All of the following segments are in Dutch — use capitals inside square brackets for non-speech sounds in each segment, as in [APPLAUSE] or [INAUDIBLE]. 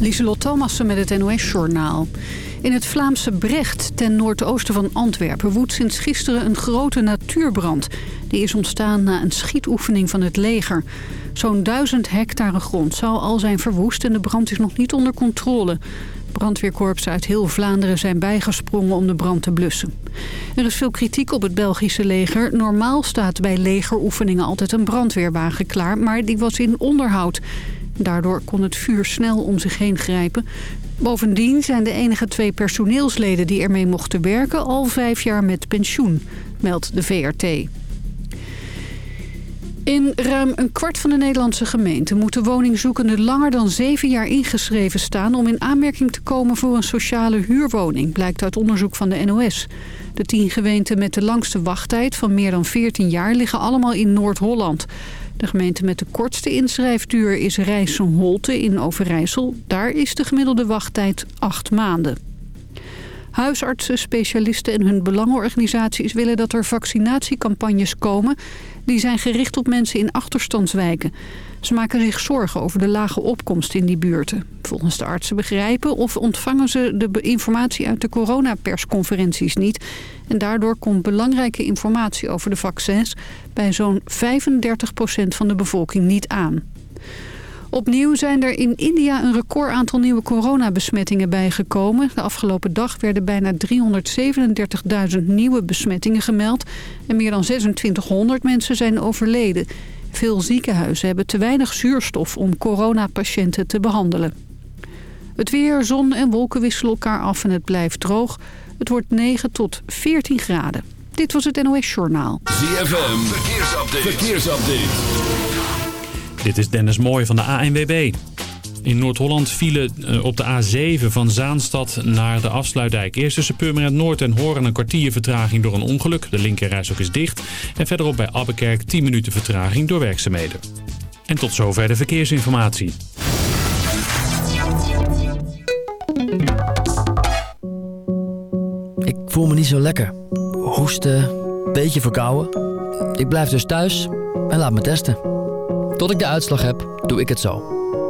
Lieselot Thomassen met het NOS-journaal. In het Vlaamse Brecht, ten noordoosten van Antwerpen... woedt sinds gisteren een grote natuurbrand. Die is ontstaan na een schietoefening van het leger. Zo'n duizend hectare grond zou al zijn verwoest... en de brand is nog niet onder controle. Brandweerkorpsen uit heel Vlaanderen zijn bijgesprongen om de brand te blussen. Er is veel kritiek op het Belgische leger. Normaal staat bij legeroefeningen altijd een brandweerwagen klaar... maar die was in onderhoud... Daardoor kon het vuur snel om zich heen grijpen. Bovendien zijn de enige twee personeelsleden die ermee mochten werken... al vijf jaar met pensioen, meldt de VRT. In ruim een kwart van de Nederlandse gemeenten moeten woningzoekenden langer dan zeven jaar ingeschreven staan om in aanmerking te komen voor een sociale huurwoning, blijkt uit onderzoek van de NOS. De tien gemeenten met de langste wachttijd van meer dan 14 jaar liggen allemaal in Noord-Holland. De gemeente met de kortste inschrijfduur is Rijssen-Holte in Overijssel. Daar is de gemiddelde wachttijd acht maanden. Huisartsen, specialisten en hun belangenorganisaties willen dat er vaccinatiecampagnes komen... die zijn gericht op mensen in achterstandswijken. Ze maken zich zorgen over de lage opkomst in die buurten. Volgens de artsen begrijpen of ontvangen ze de informatie uit de coronapersconferenties niet. En daardoor komt belangrijke informatie over de vaccins bij zo'n 35% van de bevolking niet aan. Opnieuw zijn er in India een record aantal nieuwe coronabesmettingen bijgekomen. De afgelopen dag werden bijna 337.000 nieuwe besmettingen gemeld. En meer dan 2600 mensen zijn overleden. Veel ziekenhuizen hebben te weinig zuurstof om coronapatiënten te behandelen. Het weer, zon en wolken wisselen elkaar af en het blijft droog. Het wordt 9 tot 14 graden. Dit was het NOS Journaal. ZFM, verkeersupdate. verkeersupdate. Dit is Dennis Mooij van de ANWB. In Noord-Holland vielen eh, op de A7 van Zaanstad naar de afsluitdijk. Eerst tussen Purmerend Noord en Hoorn een kwartier vertraging door een ongeluk. De linkerrijstok is dicht. En verderop bij Abbekerk 10 minuten vertraging door werkzaamheden. En tot zover de verkeersinformatie. Ik voel me niet zo lekker. Hoesten, beetje verkouden. Ik blijf dus thuis en laat me testen. Tot ik de uitslag heb, doe ik het zo.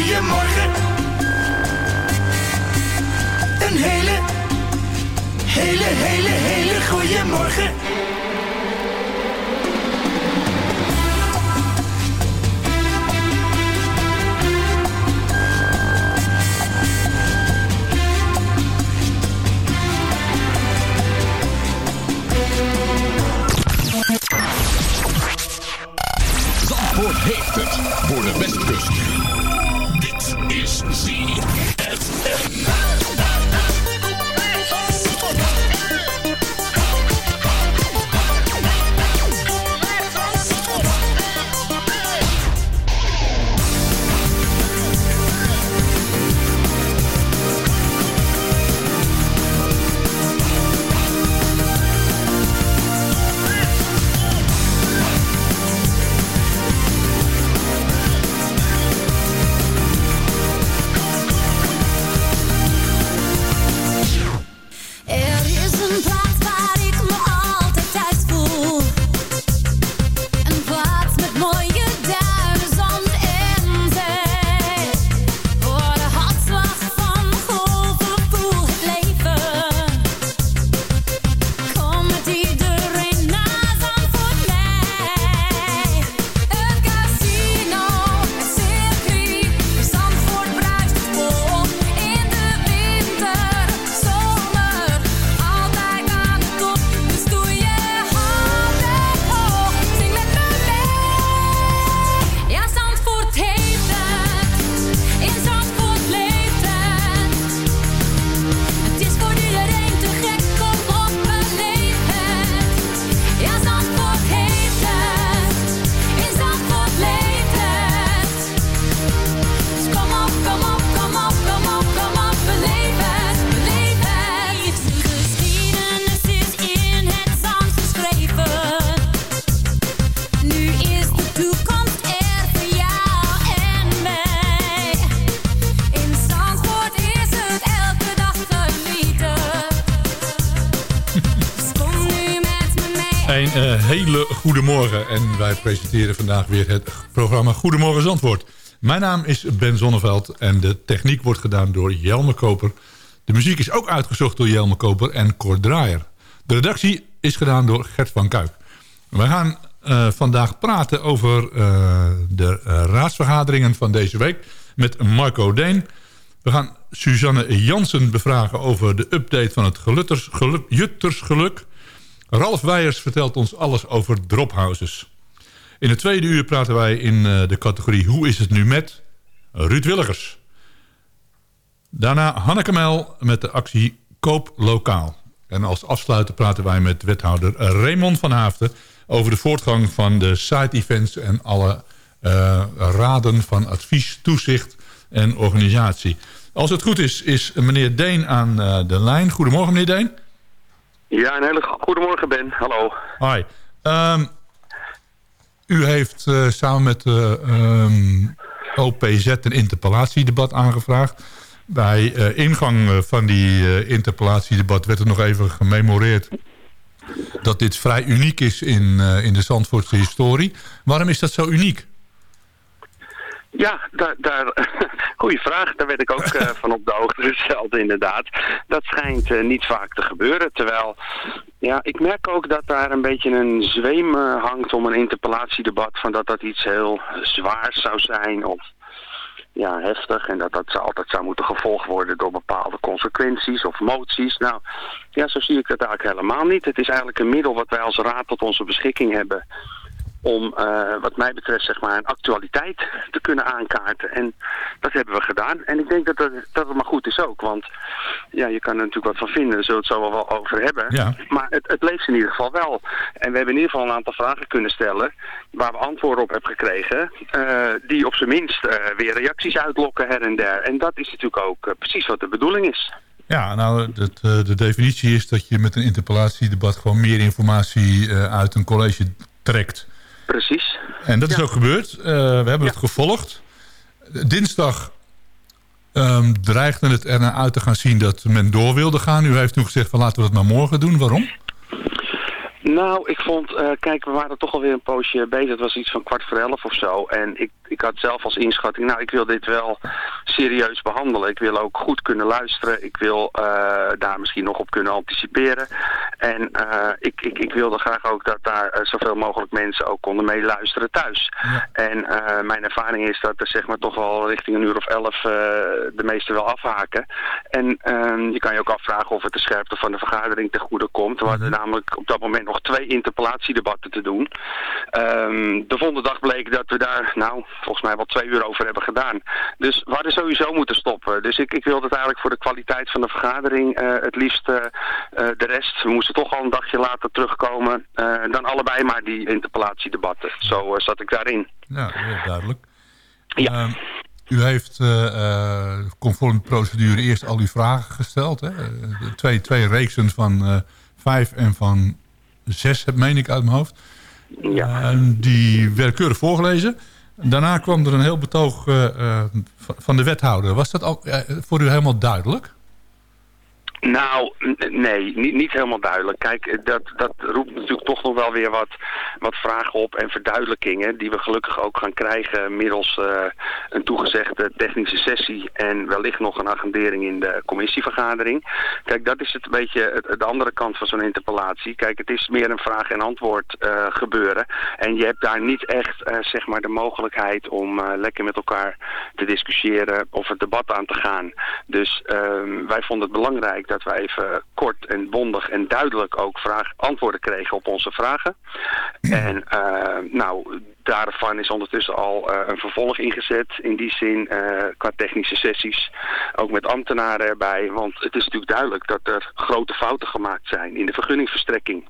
Hele goede morgen. Een hele, hele, hele, hele goede morgen. Zandvoort heeft het voor de Westkust. Dit hele goede morgen en wij presenteren vandaag weer het programma Goedemorgen Zandvoort. Mijn naam is Ben Zonneveld en de techniek wordt gedaan door Jelme Koper. De muziek is ook uitgezocht door Jelme Koper en Cor Draaier. De redactie is gedaan door Gert van Kuik. We gaan eh, vandaag praten over eh, de raadsvergaderingen van deze week met Marco Deen. We gaan Suzanne Jansen bevragen over de update van het gelutters, geluk, Juttersgeluk... Ralf Weijers vertelt ons alles over drophouses. In het tweede uur praten wij in eh, de categorie Hoe is het nu met Ruud Willigers. Daarna Hanneke Mel met de actie Koop Lokaal. En als afsluiter praten wij met wethouder Raymond van Haafden... over de voortgang van de site-events en alle uh, raden van advies, toezicht en organisatie. Als het goed is, is meneer Deen aan uh, de lijn. Goedemorgen, meneer Deen. Ja, een hele goedemorgen Ben. Hallo. Hi. Um, u heeft uh, samen met uh, um, OPZ een interpellatiedebat aangevraagd. Bij uh, ingang van die interpellatiedebat werd er nog even gememoreerd... dat dit vrij uniek is in, in de Zandvoortse historie. Waarom is dat zo uniek? Ja, daar, daar, [LAUGHS] goeie vraag. Daar werd ik ook uh, van op de hoogte gesteld inderdaad. Dat schijnt uh, niet vaak te gebeuren. Terwijl, ja, ik merk ook dat daar een beetje een zweem uh, hangt om een interpellatiedebat. Van dat dat iets heel zwaars zou zijn of ja, heftig. En dat dat altijd zou moeten gevolgd worden door bepaalde consequenties of moties. Nou, ja, zo zie ik dat eigenlijk helemaal niet. Het is eigenlijk een middel wat wij als raad tot onze beschikking hebben om uh, wat mij betreft zeg maar een actualiteit te kunnen aankaarten. En dat hebben we gedaan. En ik denk dat het, dat het maar goed is ook. Want ja, je kan er natuurlijk wat van vinden. Daar zullen we het zo wel over hebben. Ja. Maar het, het leeft in ieder geval wel. En we hebben in ieder geval een aantal vragen kunnen stellen... waar we antwoorden op hebben gekregen... Uh, die op zijn minst uh, weer reacties uitlokken her en der. En dat is natuurlijk ook precies wat de bedoeling is. Ja, nou, het, de definitie is dat je met een interpellatiedebat... gewoon meer informatie uit een college trekt... Precies. En dat is Ja. ook gebeurd. Uh, we hebben het gevolgd. Dinsdag um, dreigde het er naar uit te gaan zien dat men door wilde gaan. U heeft toen gezegd van laten we dat maar morgen doen. Waarom? Nou, ik vond, uh, kijk, we waren toch alweer een poosje bezig. Het was iets van kwart voor elf of zo. En ik, ik had zelf als inschatting, nou, ik wil dit wel serieus behandelen. Ik wil ook goed kunnen luisteren. Ik wil uh, daar misschien nog op kunnen anticiperen. En uh, ik, ik, ik wilde graag ook dat daar zoveel mogelijk mensen ook konden meeluisteren thuis. Ja. En mijn ervaring is dat er zeg maar toch wel richting een uur of elf de meesten wel afhaken. En uh, je kan je ook afvragen of het de scherpte van de vergadering ten goede komt. We hadden namelijk op dat moment nog twee interpellatiedebatten te doen. Um, de volgende dag bleek dat we daar, nou, volgens mij wel twee uur over hebben gedaan. Dus we hadden sowieso moeten stoppen. Dus ik, ik wilde het eigenlijk voor de kwaliteit van de vergadering uh, het liefst uh, uh, de rest. We moesten toch al een dagje later terugkomen. Dan allebei maar die interpellatiedebatten. Zo zat ik daarin. Ja, heel duidelijk. Ja. Uh, u heeft uh, conform de procedure eerst al uw vragen gesteld. Hè? twee, twee reeksen van vijf en van zes, meen ik uit mijn hoofd. Ja. die werden keurig voorgelezen. Daarna kwam er een heel betoog van de wethouder. Was dat al voor u helemaal duidelijk? Nou, nee, niet, niet helemaal duidelijk. Kijk, dat, dat roept natuurlijk toch nog wel weer wat, wat vragen op en verduidelijkingen... die we gelukkig ook gaan krijgen middels uh, een toegezegde technische sessie... en wellicht nog een agendering in de commissievergadering. Kijk, dat is het een beetje de andere kant van zo'n interpellatie. Kijk, het is meer een vraag- en antwoord uh, gebeuren. En je hebt daar niet echt, zeg maar, de mogelijkheid om lekker met elkaar te discussiëren... of het debat aan te gaan. Dus wij vonden het belangrijk dat we even kort en bondig en duidelijk ook vraag, antwoorden kregen op onze vragen. En uh, nou, daarvan is ondertussen al uh, een vervolg ingezet. In die zin uh, qua technische sessies. Ook met ambtenaren erbij. Want het is natuurlijk duidelijk dat er grote fouten gemaakt zijn in de vergunningverstrekking.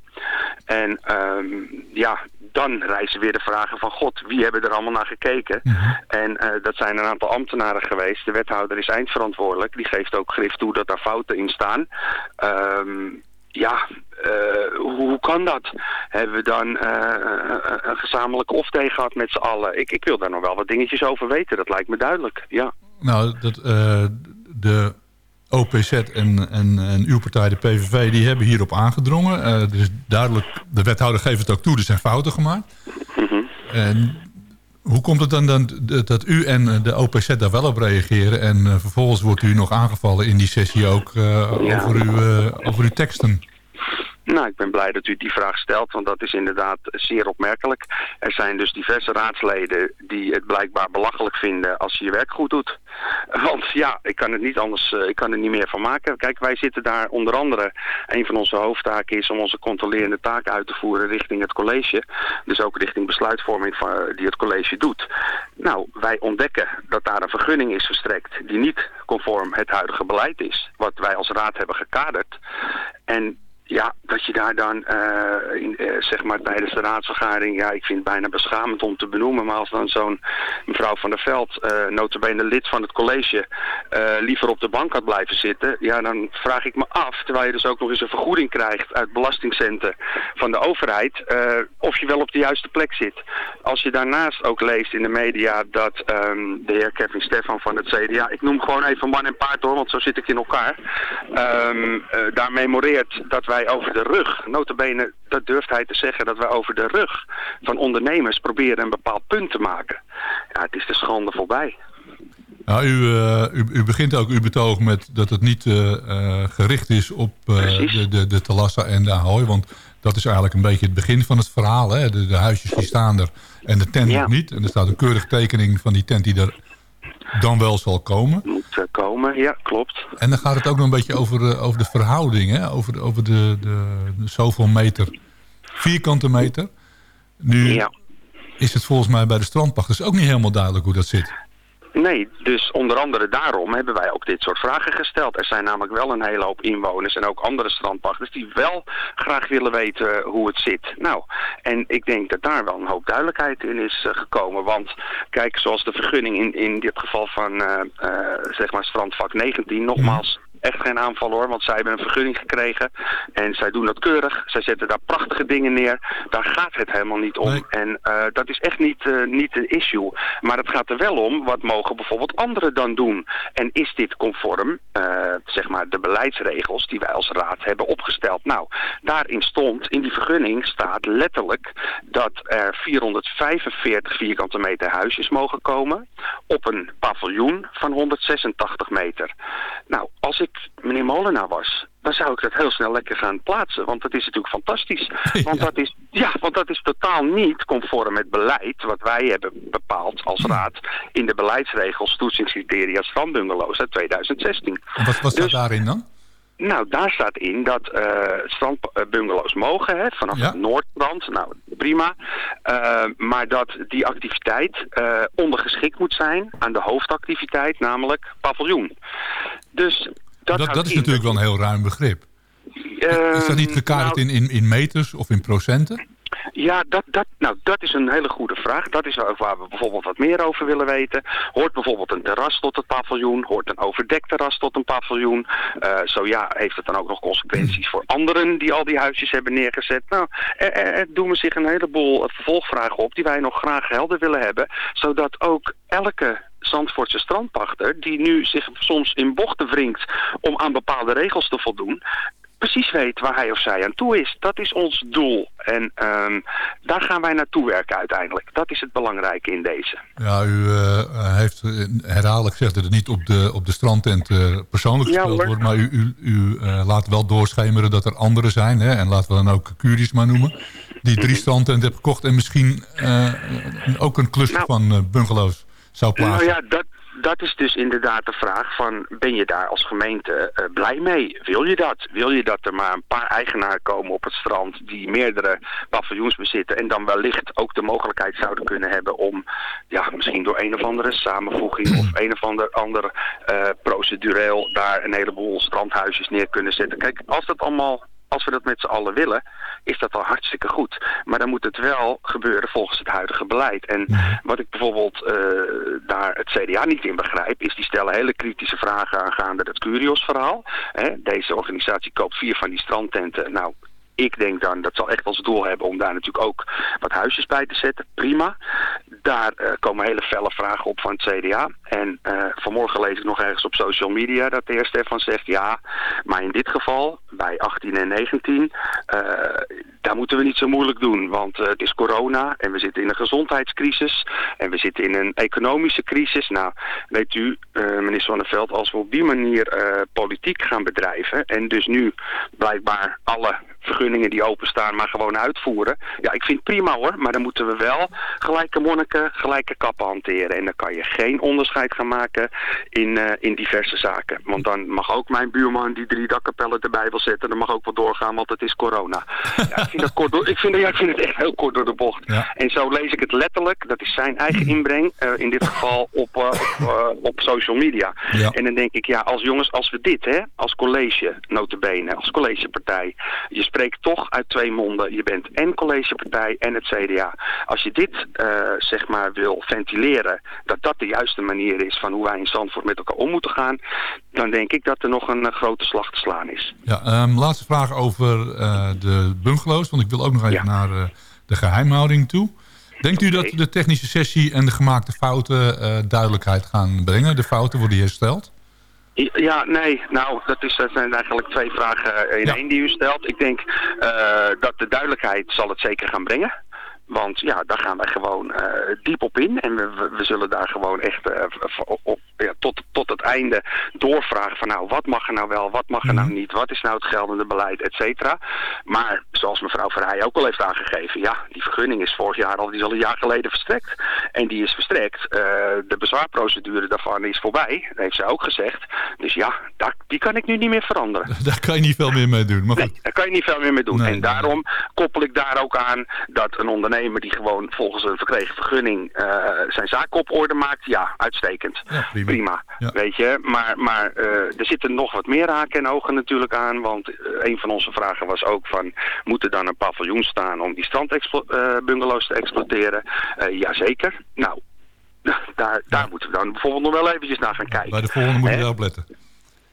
En um, ja, dan rijzen weer de vragen van god, wie hebben er allemaal naar gekeken? En uh, dat zijn een aantal ambtenaren geweest. De wethouder is eindverantwoordelijk. Die geeft ook grif toe dat daar fouten in staan. Um, ja, uh, hoe, hoe, kan dat? Hebben we dan uh, een gezamenlijke off-day gehad met z'n allen? Ik, ik wil daar nog wel wat dingetjes over weten, dat lijkt me duidelijk, ja. Nou, dat, de OPZ en, en, en uw partij, de PVV, die hebben hierop aangedrongen. Uh, is duidelijk, de wethouder geeft het ook toe, er zijn fouten gemaakt. En hoe komt het dan, dan dat u en de OPZ daar wel op reageren... en uh, vervolgens wordt u nog aangevallen in die sessie ook uh, ja. over, uw, over uw teksten? Nou, ik ben blij dat u die vraag stelt, want dat is inderdaad zeer opmerkelijk. Er zijn dus diverse raadsleden die het blijkbaar belachelijk vinden als je je werk goed doet. [LAUGHS] Want ja, ik kan het niet anders, ik kan er niet meer van maken. Kijk, wij zitten daar onder andere, een van onze hoofdtaken is om onze controlerende taak uit te voeren richting het college. Dus ook richting besluitvorming van, die het college doet. Nou, wij ontdekken dat daar een vergunning is verstrekt die niet conform het huidige beleid is. Wat wij als raad hebben gekaderd. En ja, dat je daar dan, uh, in, uh, zeg maar tijdens de raadsvergadering, ja, ik vind het bijna beschamend om te benoemen, maar als dan zo'n mevrouw van der Veld, uh, notabene lid van het college, liever op de bank had blijven zitten, ja, dan vraag ik me af, terwijl je dus ook nog eens een vergoeding krijgt uit belastingcenten van de overheid, of je wel op de juiste plek zit. Als je daarnaast ook leest in de media dat um, de heer Kevin Stefan van het CDA, ik noem gewoon even man en paard hoor, want zo zit ik in elkaar, um, daar memoreert dat wij over de rug, notabene, dat durft hij te zeggen, dat wij over de rug van ondernemers proberen een bepaald punt te maken. Ja, het is de schande voorbij. Nou, u, uh, u, u, begint ook uw betoog met dat het niet uh, uh, gericht is op de, de, de Talassa en de Ahoy. Want dat is eigenlijk een beetje het begin van het verhaal. Hè? De, de huisjes die staan er en de tent ja. niet. En er staat een keurige tekening van die tent die er dan wel zal komen. Moet komen, ja, klopt. En dan gaat het ook nog een beetje over, uh, over de verhouding, hè? over, over de, de, de zoveel meter, vierkante meter. Nu ja. is het volgens mij bij de strandpachters ook niet helemaal duidelijk hoe dat zit. Nee, dus onder andere daarom hebben wij ook dit soort vragen gesteld. Er zijn namelijk wel een hele hoop inwoners en ook andere strandpachters die wel graag willen weten hoe het zit. Nou, en ik denk dat daar wel een hoop duidelijkheid in is uh, gekomen. Want kijk, zoals de vergunning in, in dit geval van uh, uh, zeg maar strandvak 19, nogmaals echt geen aanval hoor, want zij hebben een vergunning gekregen. En zij doen dat keurig. Zij zetten daar prachtige dingen neer. Daar gaat het helemaal niet om. Nee. En uh, dat is echt niet, uh, niet een issue. Maar het gaat er wel om, wat mogen bijvoorbeeld anderen dan doen? En is dit conform, uh, zeg maar, de beleidsregels die wij als raad hebben opgesteld? Nou, daarin stond, in die vergunning staat letterlijk dat er 445 vierkante meter huisjes mogen komen op een paviljoen van 186 meter. Nou, als ik meneer Molenaar was, dan zou ik dat heel snel lekker gaan plaatsen. Want dat is natuurlijk fantastisch. [LAUGHS] Want, ja. dat, is, ja, want dat is totaal niet conform het beleid wat wij hebben bepaald als raad in de beleidsregels toetsingscriteria strandbungalows uit 2016. En wat, wat staat dus, daarin dan? Nou, daar staat in dat uh, strandbungalows mogen, hè, vanaf ja. het Noordstrand. Nou, prima. Uh, maar dat die activiteit uh, ondergeschikt moet zijn aan de hoofdactiviteit, namelijk paviljoen. Dus dat, dat, dat is natuurlijk wel een heel ruim begrip. is dat niet gekaderd nou, in, in, in meters of in procenten? Ja, dat, dat, nou, dat is een hele goede vraag. Dat is waar we bijvoorbeeld wat meer over willen weten. Hoort bijvoorbeeld een terras tot het paviljoen? Hoort een overdekt terras tot een paviljoen? Uh, zo ja, heeft het dan ook nog consequenties voor anderen die al die huisjes hebben neergezet? Nou, er, er, er doen we zich een heleboel vervolgvragen op die wij nog graag helder willen hebben. Zodat ook elke Zandvoortse strandpachter... die nu zich soms in bochten wringt om aan bepaalde regels te voldoen precies weet waar hij of zij aan toe is. Dat is ons doel. En um, daar gaan wij naartoe werken uiteindelijk. Dat is het belangrijke in deze. Ja, u uh, heeft herhaaldelijk gezegd dat het niet op de, op de strandtent uh, persoonlijk gespeeld ja, wordt. Maar u, u, u uh, laat wel doorschemeren dat er anderen zijn. Hè, en laten we dan ook Curies maar noemen. Die drie strandtenten hebben gekocht. En misschien ook een cluster nou, van bungalows zou plaatsen. Nou ja, dat, dat is dus inderdaad de vraag van, ben je daar als gemeente uh, blij mee? Wil je dat? Wil je dat er maar een paar eigenaren komen op het strand die meerdere paviljoens bezitten en dan wellicht ook de mogelijkheid zouden kunnen hebben om, ja, misschien door een of andere samenvoeging of een of ander, ander uh, procedureel daar een heleboel strandhuisjes neer kunnen zetten. Kijk, als dat allemaal als we dat met z'n allen willen, is dat al hartstikke goed. Maar dan moet het wel gebeuren volgens het huidige beleid. En wat ik bijvoorbeeld uh, daar het CDA niet in begrijp, is die stellen hele kritische vragen aangaande het Curios-verhaal. Deze organisatie koopt vier van die strandtenten. Nou, ik denk dan, dat zal echt als doel hebben om daar natuurlijk ook wat huisjes bij te zetten. Prima. Daar eh, komen hele felle vragen op van het CDA. En eh, vanmorgen lees ik nog ergens op social media dat de heer Stefan zegt... ja, maar in dit geval, bij 18 en 19, eh, daar moeten we niet zo moeilijk doen. Want het is corona en we zitten in een gezondheidscrisis... en we zitten in een economische crisis. Nou, weet u, eh, meneer Zonneveld, als we op die manier politiek gaan bedrijven... en dus nu blijkbaar alle vergunningen die openstaan maar gewoon uitvoeren. Ja, ik vind het prima hoor, maar dan moeten we wel gelijke gelijke kappen hanteren. En dan kan je geen onderscheid gaan maken in, eh, in diverse zaken. Want dan mag ook mijn buurman die drie dakkapellen erbij wil zetten, dan mag ook wel doorgaan, want het is corona. [LAUGHS] Ja, ik, vind dat kort door, ik, vind, ja, ik vind het echt heel kort door de bocht. Ja. En zo lees ik het letterlijk, dat is zijn eigen inbreng, eh, in dit geval op, eh, op, op social media. Ja. En dan denk ik, ja, als jongens, als we dit, hè, als college, notabene, als collegepartij, je spreekt toch uit twee monden. Je bent en collegepartij en het CDA. Als je dit, eh, zeg maar, wil ventileren, dat dat de juiste manier is van hoe wij in Zandvoort met elkaar om moeten gaan, dan denk ik dat er nog een eh, grote slag te slaan is. Ja, ehm, laatste vraag over eh, de bungalows. Want ik wil ook nog even Ja. naar eh, de geheimhouding toe. Denkt u dat de technische sessie en de gemaakte fouten duidelijkheid gaan brengen? De fouten worden hersteld? Ja, nee. Nou, dat, is, dat zijn eigenlijk twee vragen in Ja. één die u stelt. Ik denk dat de duidelijkheid zal het zeker gaan brengen. Want ja, daar gaan wij gewoon eh, diep op in. En we, we, zullen daar gewoon echt eh, op, ja, tot, tot het einde doorvragen van nou, wat mag er nou wel, wat mag er nou niet, wat is nou het geldende beleid, et cetera. Maar zoals mevrouw Verheij ook al heeft aangegeven, ja, die vergunning is vorig jaar al, die is al een jaar geleden verstrekt. En die is verstrekt. Eh, de bezwaarprocedure daarvan is voorbij, dat heeft zij ook gezegd. Dus ja, daar, die kan ik nu niet meer veranderen. [LAUGHS] Daar kan je niet veel meer mee doen. Maar goed, Nee, daar kan je niet veel meer mee doen. Nee, en daarom koppel ik daar ook aan dat een ondernemer die gewoon volgens een verkregen vergunning eh, zijn zaak op orde maakt, ja, uitstekend. Ja, prima. prima. Ja. Weet je, maar, maar eh, er zitten nog wat meer haken en ogen natuurlijk aan, want eh, een van onze vragen was ook van, moet er dan een paviljoen staan om die strandbungalows te exploiteren? Jazeker. Nou, [LAUGHS] daar, daar moeten we dan bijvoorbeeld nog wel eventjes naar gaan kijken. bij de volgende moet je wel opletten.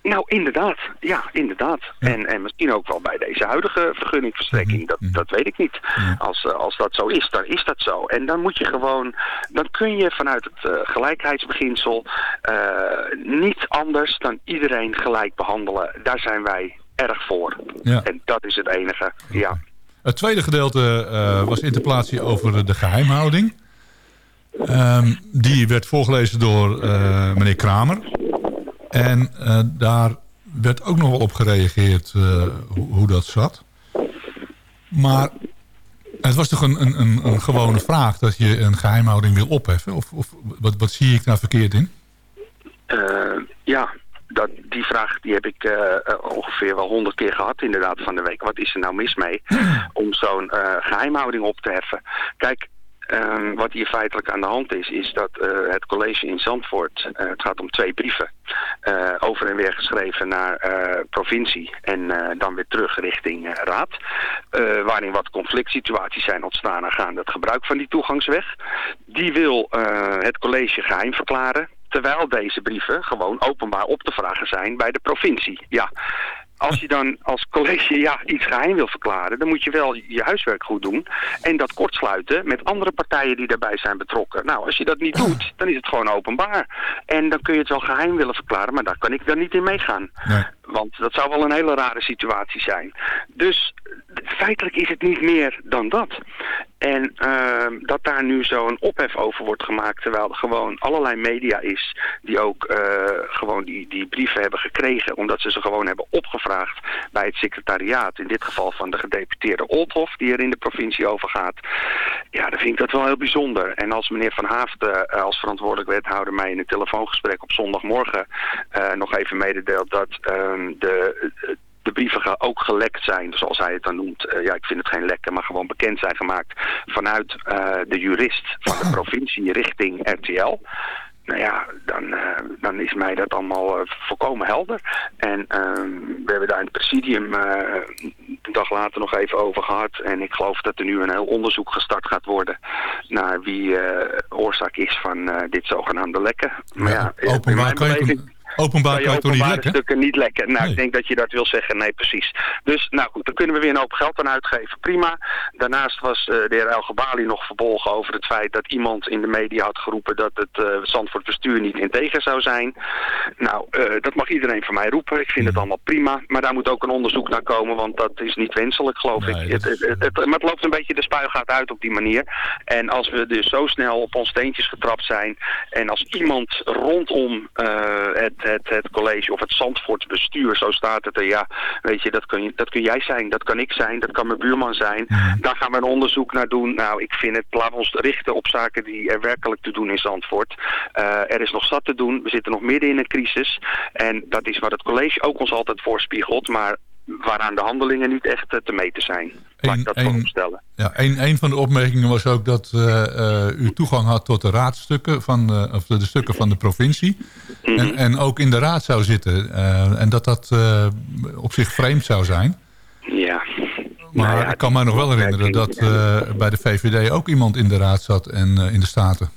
Nou, inderdaad. Ja, inderdaad. Ja. En, en misschien ook wel bij deze huidige vergunningverstrekking. Dat, Mhm. dat weet ik niet. Ja. Als, eh, als dat zo is, dan is dat zo. En dan moet je gewoon... Dan kun je vanuit het eh, gelijkheidsbeginsel... eh, niet anders dan iedereen gelijk behandelen. Daar zijn wij erg voor. Ja. En dat is het enige. Ja. Het tweede gedeelte was interpolatie over de geheimhouding. Ehm, die werd voorgelezen door meneer Kramer. En eh, daar werd ook nog wel op gereageerd eh, hoe, hoe dat zat. Maar het was toch een, een, een, gewone vraag dat je een geheimhouding wil opheffen? Of, of wat, wat zie ik daar verkeerd in? Eh, ja, dat, die vraag die heb ik ongeveer wel honderd keer gehad inderdaad van de week. Wat is er nou mis mee om zo'n eh, geheimhouding op te heffen? Kijk, ehm, wat hier feitelijk aan de hand is, is dat eh, het college in Zandvoort, eh, het gaat om twee brieven, eh, over en weer geschreven naar provincie en dan weer terug richting raad. waarin wat conflict situaties zijn ontstaan aangaande het gebruik van die toegangsweg. Die wil het college geheim verklaren. Terwijl deze brieven gewoon openbaar op te vragen zijn bij de provincie. Ja, als je dan als college ja, iets geheim wil verklaren, dan moet je wel je huiswerk goed doen. En dat kortsluiten met andere partijen die daarbij zijn betrokken. Nou, als je dat niet doet, dan is het gewoon openbaar. En dan kun je het wel geheim willen verklaren, maar daar kan ik dan niet in meegaan. Nee. Want dat zou wel een hele rare situatie zijn. Dus feitelijk is het niet meer dan dat. En ehm, dat daar nu zo'n ophef over wordt gemaakt... terwijl er gewoon allerlei media is... die ook eh, gewoon die, die brieven hebben gekregen... omdat ze ze gewoon hebben opgevraagd bij het secretariaat. In dit geval van de gedeputeerde Oldhof... die er in de provincie over gaat. Ja, dan vind ik dat wel heel bijzonder. En als meneer Van Haafden eh, als verantwoordelijk wethouder... mij in een telefoongesprek op zondagmorgen... eh, nog even mededeelt dat ehm, de de brieven ge- ook gelekt zijn, zoals hij het dan noemt. Eh, ja, ik vind het geen lekken, maar gewoon bekend zijn gemaakt vanuit eh, de jurist van de provincie richting RTL. Nou ja, dan, eh, dan is mij dat allemaal volkomen helder. En ehm, we hebben daar in het presidium een dag later nog even over gehad. En ik geloof dat er nu een heel onderzoek gestart gaat worden naar wie oorzaak is van dit zogenaamde lekken. Maar ja, Ja, openbaar kan je, Openbaar kan je niet stukken niet lekken. Nou, Nee. ik denk dat je dat wil zeggen. Nee, precies. Dus, nou goed, dan kunnen we weer een hoop geld aan uitgeven. Prima. Daarnaast was eh, de heer El Gabali nog verbolgen over het feit dat iemand in de media had geroepen dat het uh, Zandvoort bestuur niet integer zou zijn. Nou, eh, dat mag iedereen van mij roepen. Ik vind het allemaal prima. Maar daar moet ook een onderzoek naar komen, want dat is niet wenselijk, geloof Nee, ik. Het, het, het, het- maar het loopt een beetje de spuigaat uit op die manier. En als we dus zo snel op ons steentjes getrapt zijn en als iemand rondom eh, het, het, het college of het Zandvoorts bestuur, zo staat het er, ja, weet je, dat kun, je, dat kun jij zijn, dat kan ik zijn, dat kan mijn buurman zijn. Daar gaan we een onderzoek naar doen. Nou, ik vind het, laten we ons richten op zaken die er werkelijk te doen in Zandvoort. Eh, er is nog zat te doen, we zitten nog midden in een crisis en dat is wat het college ook ons altijd voorspiegelt, maar waaraan de handelingen niet echt eh, te meten zijn. Laat ik dat één- voorop stellen. Ja, een, een van de opmerkingen was ook dat eh, eh, u toegang had tot de raadstukken van, eh, of de, de stukken van de provincie. Mhm. en, en ook in de raad zou zitten. en dat dat op zich vreemd zou zijn. Ja. Maar Nou ja, ik kan me nog wel herinneren dat bij de VVD ook iemand in de raad zat en in de Staten.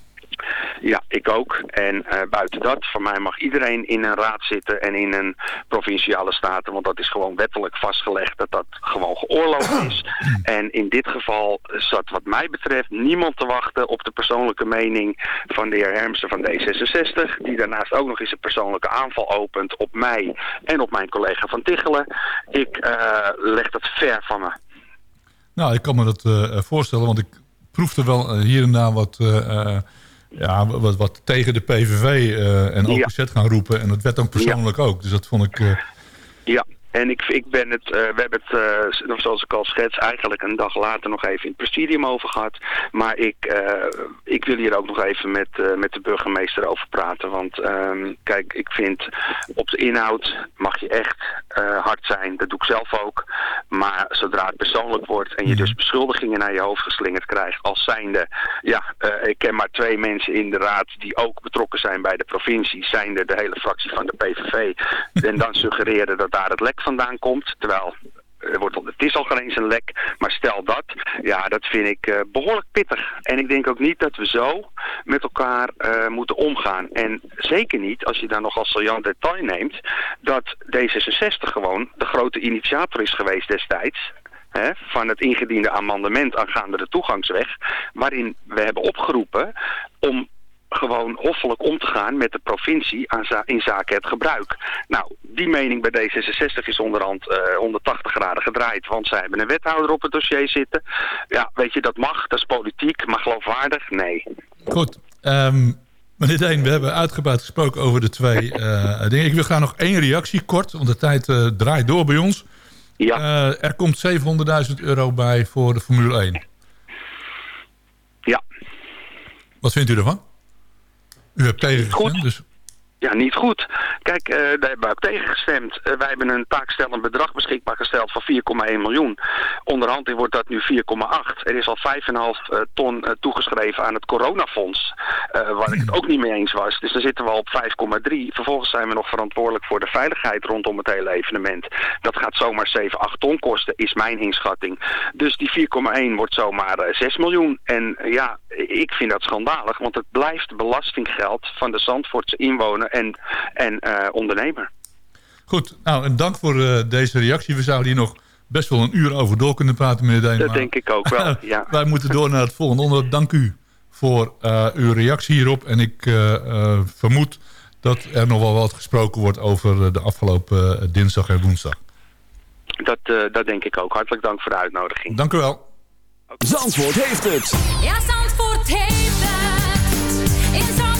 Ja, ik ook. En eh, buiten dat, voor mij mag iedereen in een raad zitten en in een provinciale staten. Want dat is gewoon wettelijk vastgelegd dat dat gewoon geoorloofd is. [CLEARS THROAT] En in dit geval zat wat mij betreft niemand te wachten op de persoonlijke mening van de heer Hermsen van D66. Die daarnaast ook nog eens een persoonlijke aanval opent op mij en op mijn collega van Tichelen. Ik eh, leg dat ver van me. Nou, ik kan me dat eh, voorstellen, want ik proefde wel hier en daar wat, ja, wat, wat tegen de PVV eh, en Ja. OPZ gaan roepen. En dat werd dan persoonlijk ook. Dus dat vond ik... eh, Ja, en ik, ik ben het, eh, we hebben het, eh, zoals ik al schets, eigenlijk een dag later nog even in het presidium over gehad. Maar ik, eh, ik wil hier ook nog even met, met de burgemeester over praten. Want ehm, kijk, ik vind op de inhoud mag je echt hard zijn. Dat doe ik zelf ook. Maar zodra het persoonlijk wordt en je dus beschuldigingen naar je hoofd geslingerd krijgt als zijnde... Ja, ik ken maar twee mensen in de raad die ook betrokken zijn bij de provincie. Zijnde de hele fractie van de PVV. [LAUGHS] En dan suggereren dat daar het lek vandaan komt. Terwijl er het is al geen eens een lek, maar stel dat, ja, dat vind ik eh, behoorlijk pittig. En ik denk ook niet dat we zo met elkaar eh, moeten omgaan. En zeker niet, als je daar nog als saillant detail neemt, dat D66 gewoon de grote initiator is geweest destijds. Hè, van het ingediende amendement aangaande de toegangsweg, waarin we hebben opgeroepen om gewoon hoffelijk om te gaan met de provincie aan za- in zaken het gebruik. Nou, die mening bij D66 is onderhand eh 180 graden gedraaid, want zij hebben een wethouder op het dossier zitten. Ja, weet je, dat mag, dat is politiek, maar geloofwaardig? Nee. Goed. ehm, meneer Deen, we hebben uitgebreid gesproken over de twee eh, dingen. Ik wil graag nog één reactie, kort, want de tijd eh, draait door bij ons. Ja. Eh, er komt 700.000 euro bij voor de Formule 1. Ja. Wat vindt u ervan? U hebt tegengestemd, dus... Ja, niet goed. Kijk, eh, daar hebben we ook tegen gestemd. Eh, wij hebben een taakstellend bedrag beschikbaar gesteld van 4,1 miljoen. Onderhand wordt dat nu 4,8. Er is al 5,5 eh, ton toegeschreven aan het coronafonds. waar ik het ook niet mee eens was. Dus dan zitten we al op 5,3. Vervolgens zijn we nog verantwoordelijk voor de veiligheid rondom het hele evenement. Dat gaat zomaar 7, 8 ton kosten, is mijn inschatting. Dus die 4,1 wordt zomaar eh, 6 miljoen. En ja, ik vind dat schandalig. Want het blijft belastinggeld van de Zandvoortse inwoner en, en eh, ondernemer. Goed, nou en dank voor eh, deze reactie. We zouden hier nog best wel een uur over door kunnen praten, meneer Deen. Dat denk ik ook wel, [LAUGHS] ja. Wij moeten door naar het volgende onderwerp. Dank u voor eh, uw reactie hierop. En ik vermoed dat er nog wel wat gesproken wordt over de afgelopen dinsdag en woensdag. Dat, eh, dat denk ik ook. Hartelijk dank voor de uitnodiging. Dank u wel. Zandvoort heeft het. Ja, Zandvoort heeft het. In Zandvoort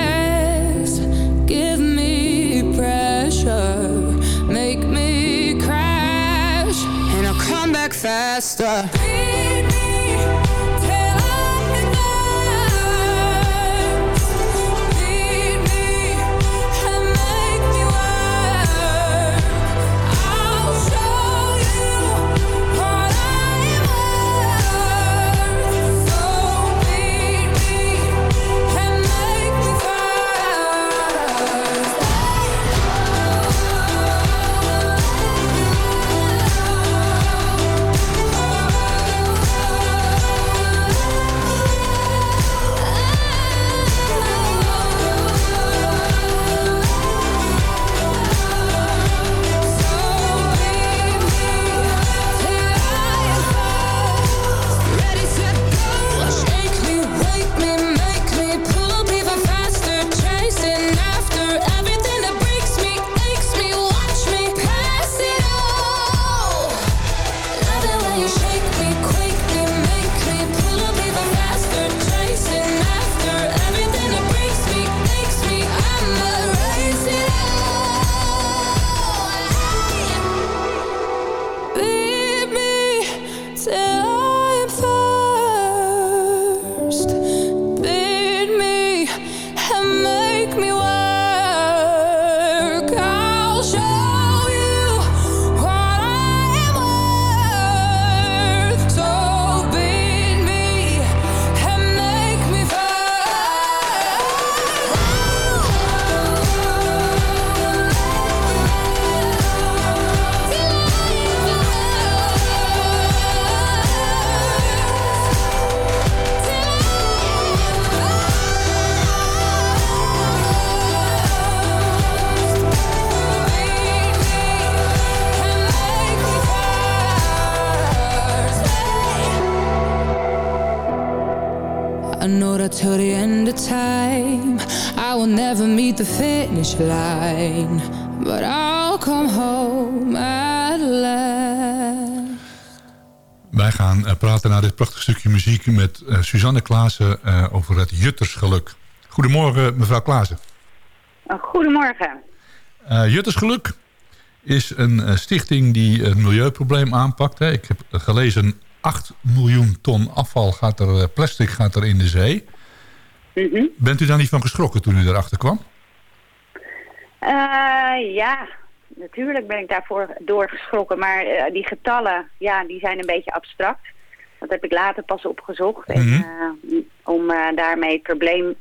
faster. Till the end of time I will never meet the finish line But I'll come home at last Wij gaan eh, praten naar dit prachtig stukje muziek met eh, Suzanne Klaassen eh, over het Juttersgeluk. Goedemorgen mevrouw Klaassen. Goedemorgen. Eh, Juttersgeluk is een eh, stichting die een milieuprobleem aanpakt. Hè. Ik heb gelezen 8 miljoen ton afval gaat er, plastic gaat er in de zee. Bent u daar niet van geschrokken toen u erachter kwam? Eh, ja, natuurlijk ben ik daarvoor doorgeschrokken. Maar eh, die getallen, ja, die zijn een beetje abstract. Dat heb ik later pas opgezocht. En, Mhm. eh, om daarmee het probleem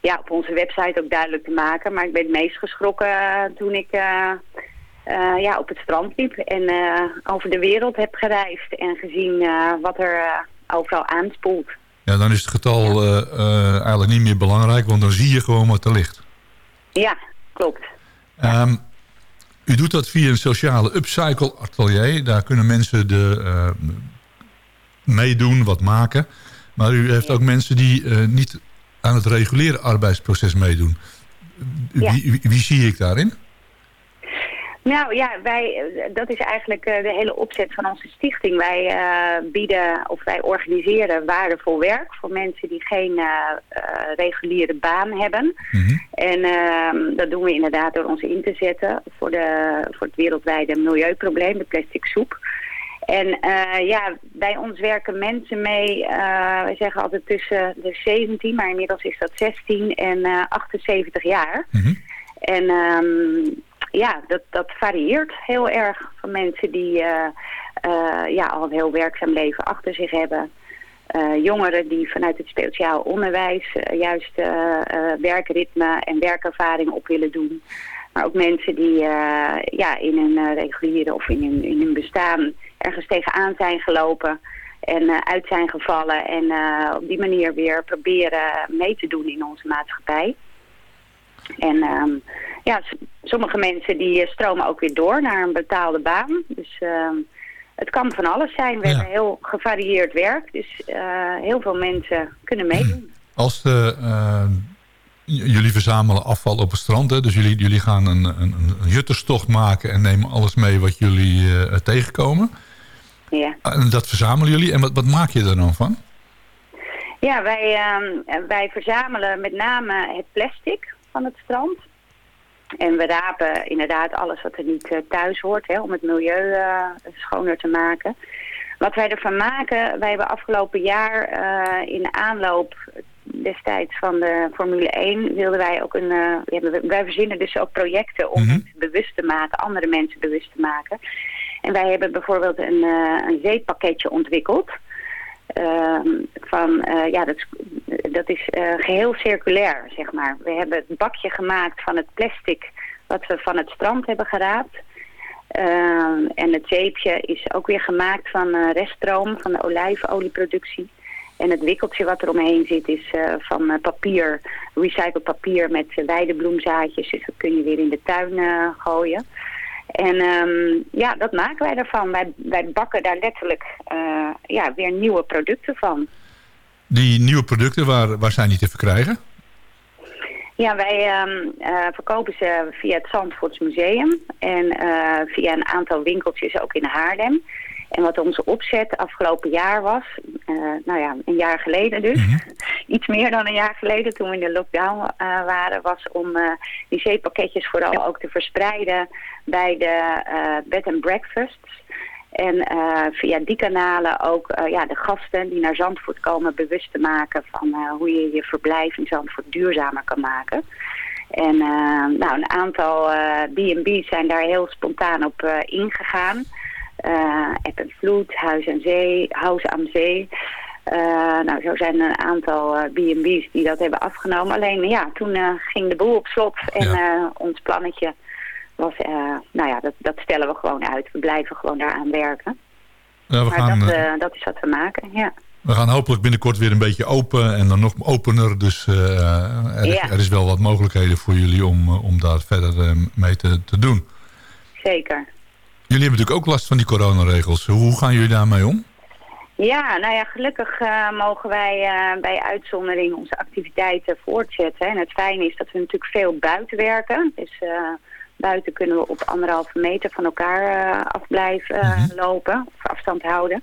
ja, op onze website ook duidelijk te maken. Maar ik ben het meest geschrokken toen ik ja, op het strand liep. En over de wereld heb gereisd. En gezien wat er overal aanspoelt. Ja, dan is het getal eh, eh, eigenlijk niet meer belangrijk, want dan zie je gewoon wat er ligt. Ja, klopt. Ehm, u doet dat via een sociale upcycle atelier. Daar kunnen mensen de, eh, meedoen, wat maken. Maar u heeft ook mensen die niet aan het reguliere arbeidsproces meedoen. Wie, wie zie ik daarin? Nou ja, wij, eh, dat is eigenlijk eh, de hele opzet van onze stichting. Wij eh, bieden of wij organiseren waardevol werk voor mensen die geen reguliere baan hebben. En ehm, dat doen we inderdaad door ons in te zetten voor, de, voor het wereldwijde milieuprobleem, de plastic soep. En ja, bij ons werken mensen mee, wij zeggen altijd tussen de 17, maar inmiddels is dat 16 en eh 78 jaar. En ehm, ja, dat, dat varieert heel erg van mensen die eh, eh, ja, al een heel werkzaam leven achter zich hebben. Eh, jongeren die vanuit het speciaal onderwijs juist eh, werkritme en werkervaring op willen doen. Maar ook mensen die ja, in hun reguliere of in hun, in hun bestaan ergens tegenaan zijn gelopen en uit zijn gevallen. En op die manier weer proberen mee te doen in onze maatschappij. En ehm, ja, sommige mensen die eh, stromen ook weer door naar een betaalde baan. Dus ehm, het kan van alles zijn. We hebben heel gevarieerd werk. Dus eh, heel veel mensen kunnen meedoen. [CLEARS THROAT] Als de, eh, j- jullie verzamelen afval op het strand. Hè? Dus jullie, jullie gaan een, een, een jutterstocht maken en nemen alles mee wat jullie eh, tegenkomen. Ja. En dat verzamelen jullie. En wat, wat maak je er dan van? Ja, wij, ehm, wij verzamelen met name het plastic van het strand. En we rapen inderdaad alles wat er niet eh, thuis hoort, hè, om het milieu eh, schoner te maken. Wat wij ervan maken, wij hebben afgelopen jaar eh, in de aanloop destijds van de Formule 1 wilden wij ook een, we hebben- wij verzinnen dus ook projecten om mensen bewust te maken, andere mensen bewust te maken. En wij hebben bijvoorbeeld een, een zeepakketje ontwikkeld. Ehm, van, eh, ja, dat is, dat is eh, geheel circulair, zeg maar. We hebben het bakje gemaakt van het plastic wat we van het strand hebben geraapt. Ehm, en het zeepje is ook weer gemaakt van eh, reststroom van de olijfolieproductie. En het wikkeltje wat er omheen zit is van papier, recycled papier met weidebloemzaadjes. Dus dat kun je weer in de tuin gooien. En ehm, ja, dat maken wij ervan. Wij, wij bakken daar letterlijk eh, ja, weer nieuwe producten van. Die nieuwe producten, waar, waar zijn die te verkrijgen? Ja, wij eh, verkopen ze via het Zandvoorts Museum en eh, via een aantal winkeltjes ook in Haarlem. En wat onze opzet afgelopen jaar was, eh, nou ja, een jaar geleden dus, [LAUGHS] iets meer dan een jaar geleden toen we in de lockdown eh, waren, was om eh, die zeepakketjes vooral ook te verspreiden bij de bed and breakfasts. En via die kanalen ook ja, de gasten die naar Zandvoort komen bewust te maken van hoe je je verblijf in Zandvoort duurzamer kan maken. En nou, een aantal B&B's zijn daar heel spontaan op ingegaan. Eh App en Vloed, Huis en Zee, Huis aan Zee. Eh, nou, zo zijn er een aantal eh, B&B's die dat hebben afgenomen. Alleen ja, toen ging de boel op slot en ons plannetje was, nou ja, dat, dat stellen we gewoon uit. We blijven gewoon daaraan werken. Ja, we, maar gaan, dat, dat is wat we maken, ja. we gaan hopelijk binnenkort weer een beetje open en dan nog opener. Dus er, Ja. er is wel wat mogelijkheden voor jullie om, om daar verder mee te, te doen. Zeker. Jullie hebben natuurlijk ook last van die coronaregels. Hoe gaan jullie daarmee om? Ja, nou ja, gelukkig eh, mogen wij eh, bij uitzondering onze activiteiten voortzetten. En het fijne is dat we natuurlijk veel buiten werken. Dus eh, buiten kunnen we op anderhalve meter van elkaar afblijven eh, lopen, of afstand houden.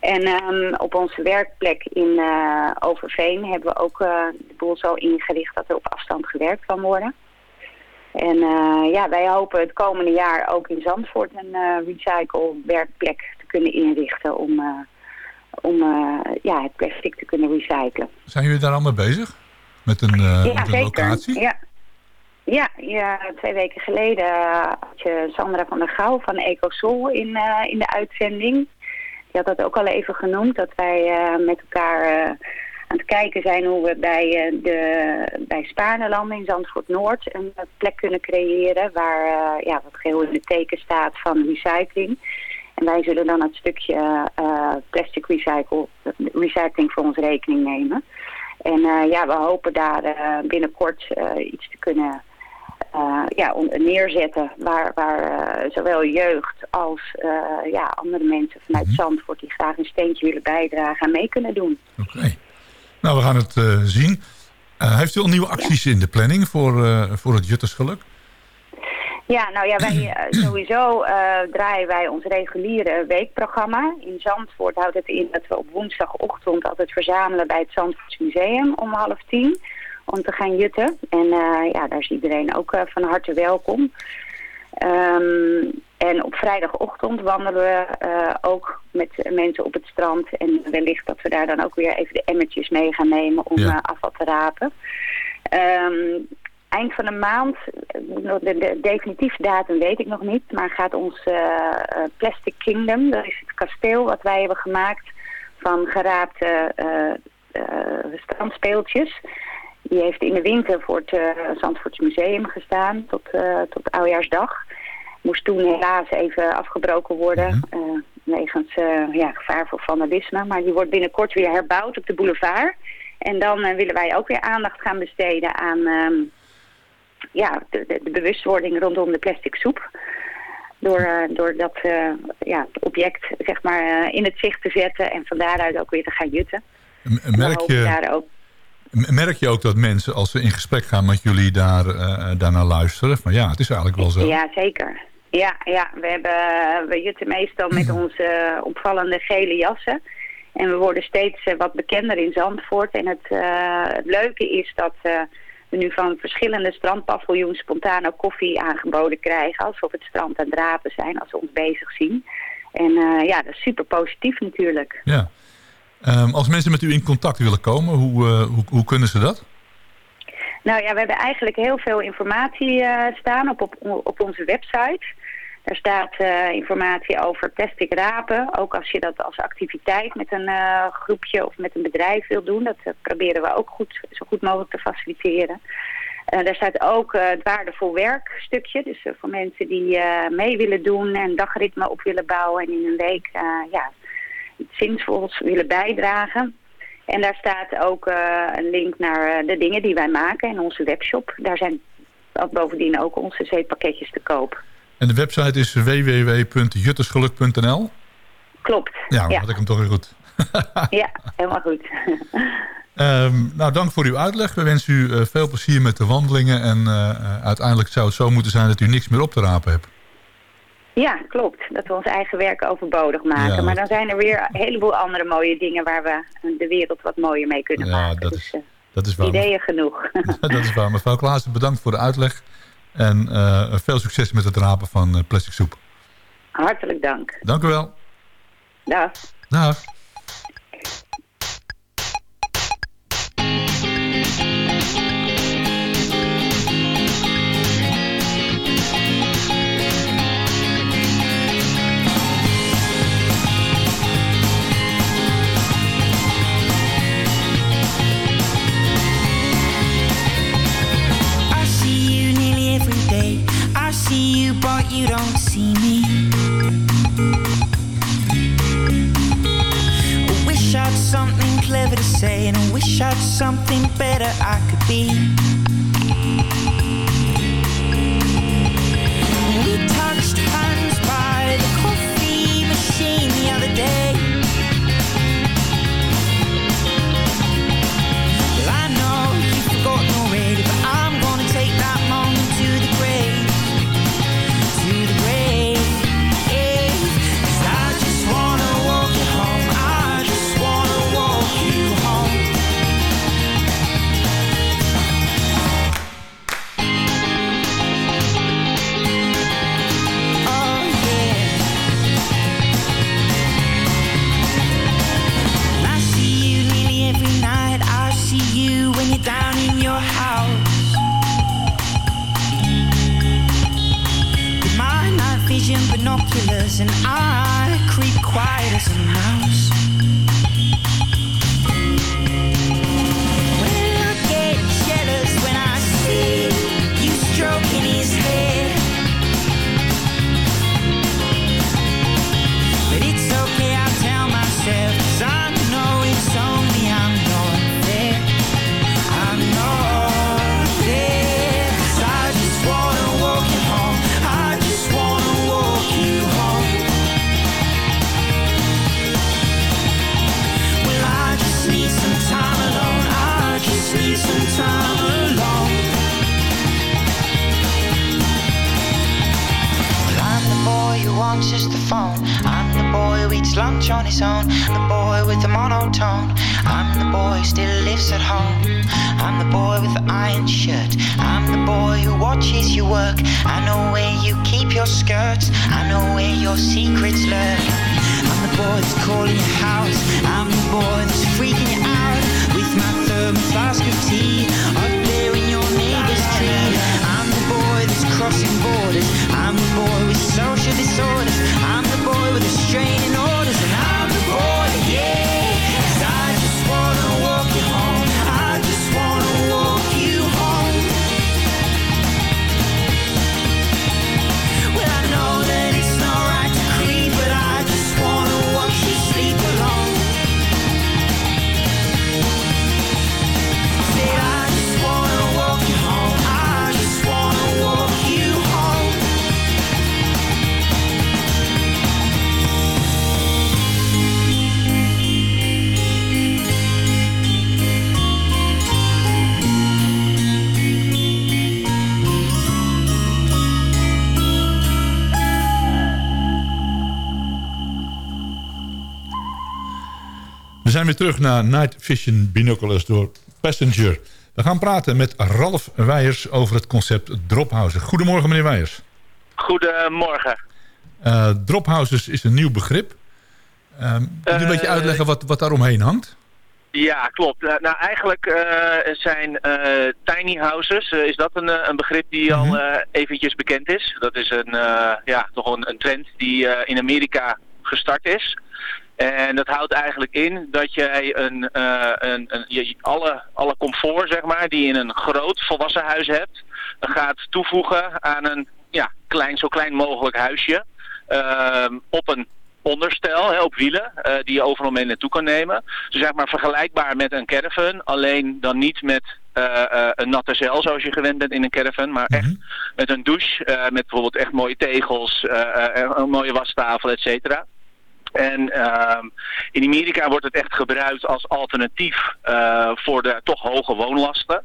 En ehm, op onze werkplek in Overveen hebben we ook de boel zo ingericht dat er op afstand gewerkt kan worden. En eh, ja, wij hopen het komende jaar ook in Zandvoort een eh recycle werkplek te kunnen inrichten om, eh, om eh, ja, het plastic te kunnen recyclen. Zijn jullie daar al mee bezig? Met een, eh, ja, met een zeker. locatie? Ja. Ja, ja, twee weken geleden had je Sandra van der Gouw van Ecosol in, eh, in de uitzending. Die had dat ook al even genoemd, dat wij eh, met elkaar eh, aan het kijken zijn hoe we bij, eh, de, bij Spaarnelanden in Zandvoort Noord een eh, plek kunnen creëren waar eh, ja, wat geheel in het teken staat van recycling. En wij zullen dan het stukje plastic recycle, recycling voor ons rekening nemen. En ja, we hopen daar binnenkort iets te kunnen ja, neerzetten waar, waar zowel jeugd als ja, andere mensen vanuit Zandvoort die graag een steentje willen bijdragen aan mee kunnen doen. Nou, we gaan het eh, zien. Eh, heeft u al nieuwe acties in de planning voor, eh, voor het Juttersgeluk? Ja, nou ja, wij [CLEARS THROAT] sowieso draaien wij ons reguliere weekprogramma. In Zandvoort houdt het in dat we op woensdagochtend altijd verzamelen bij het Zandvoorts Museum om half tien. Om te gaan jutten. En ja, daar is iedereen ook van harte welkom. Ehm, en op vrijdagochtend wandelen we eh, ook met mensen op het strand. En wellicht dat we daar dan ook weer even de emmertjes mee gaan nemen om Ja. eh, afval te rapen. Ehm, eind van de maand, de, de, de definitieve datum weet ik nog niet, maar gaat ons eh, eh, Plastic Kingdom, dat is het kasteel wat wij hebben gemaakt van geraapte eh eh, strandspeeltjes. Die heeft in de winter voor het Zandvoorts Museum gestaan tot, eh, tot Oudjaarsdag. Moest toen helaas even afgebroken worden eh, wegens eh, ja, gevaar voor vandalisme. Maar die wordt binnenkort weer herbouwd op de boulevard. En dan willen wij ook weer aandacht gaan besteden aan ehm, ja, de, de, de bewustwording rondom de plastic soep. Door, door dat ja, het object zeg maar, in het zicht te zetten en van daaruit ook weer te gaan jutten. M- Merk je, daar ook merk je ook dat mensen, als ze in gesprek gaan met jullie, daar, eh, daarnaar luisteren? Van ja, het is eigenlijk wel zo. Ja, zeker. Ja, ja we, hebben, we jutten meestal met onze opvallende gele jassen. En we worden steeds eh, wat bekender in Zandvoort. En het, het leuke is dat we nu van verschillende strandpaviljoens spontaan ook koffie aangeboden krijgen. Alsof het strand aan drapen zijn, als ze ons bezig zien. En ja, dat is super positief natuurlijk. Ja. Ehm, als mensen met u in contact willen komen, hoe, eh, hoe, hoe kunnen ze dat? Nou ja, we hebben eigenlijk heel veel informatie eh, staan op, op, op onze website. Daar staat eh, informatie over plastic rapen. Ook als je dat als activiteit met een groepje of met een bedrijf wil doen. Dat proberen we ook goed, zo goed mogelijk te faciliteren. Eh, daar staat ook het waardevol werk stukje. Dus voor mensen die mee willen doen en dagritme op willen bouwen. En in een week ja, iets zinvols willen bijdragen. En daar staat ook eh, een link naar eh, de dingen die wij maken in onze webshop. Daar zijn bovendien ook onze zeepakketjes te koop. En de website is www.juttersgeluk.nl. Klopt. Ja, dan ja. had ik hem toch weer goed. [LAUGHS] ja helemaal goed. [LAUGHS] Ehm, nou, dank voor uw uitleg. We wensen u eh, veel plezier met de wandelingen. En uiteindelijk zou het zo moeten zijn dat u niks meer op te rapen hebt. Ja, klopt. Dat we ons eigen werk overbodig maken. Ja, maar dan zijn er weer een heleboel andere mooie dingen waar we de wereld wat mooier mee kunnen Ja, maken. dat dus is, eh, dat is waar. ideeën genoeg. [LAUGHS] [LAUGHS] dat is waar. Mevrouw Klaassen, bedankt voor de uitleg. En eh, veel succes met het rapen van eh, plastic soep. Hartelijk dank. Dank u wel. Dag. Dag. Clever to say, and I wish I'd something better I could be. And I weer terug naar Night Vision Binoculars door Passenger. We gaan praten met Ralf Weijers over het concept drophouses. Goedemorgen meneer Weijers. Goedemorgen. Uh, drophouses is een nieuw begrip. Um, kunt u een beetje uitleggen wat, wat daar omheen hangt? Ja, klopt. Uh, nou, eigenlijk uh, zijn uh, tiny houses, is dat een, een begrip die al uh, eventjes bekend is. Dat is een, ja, toch een, een trend die in Amerika gestart is. En dat houdt eigenlijk in dat jij een, een, een, je, alle, alle comfort, zeg maar, die je in een groot volwassen huis hebt, gaat toevoegen aan een ja, klein, zo klein mogelijk huisje. op een onderstel hè, op wielen uh, die je overal mee naartoe kan nemen. Dus zeg maar vergelijkbaar met een caravan, alleen dan niet met uh, uh, een natte cel zoals je gewend bent in een caravan, maar echt met een douche, met bijvoorbeeld echt mooie tegels, een mooie wastafel, et cetera. En uh, in Amerika wordt het echt gebruikt als alternatief uh, voor de toch hoge woonlasten.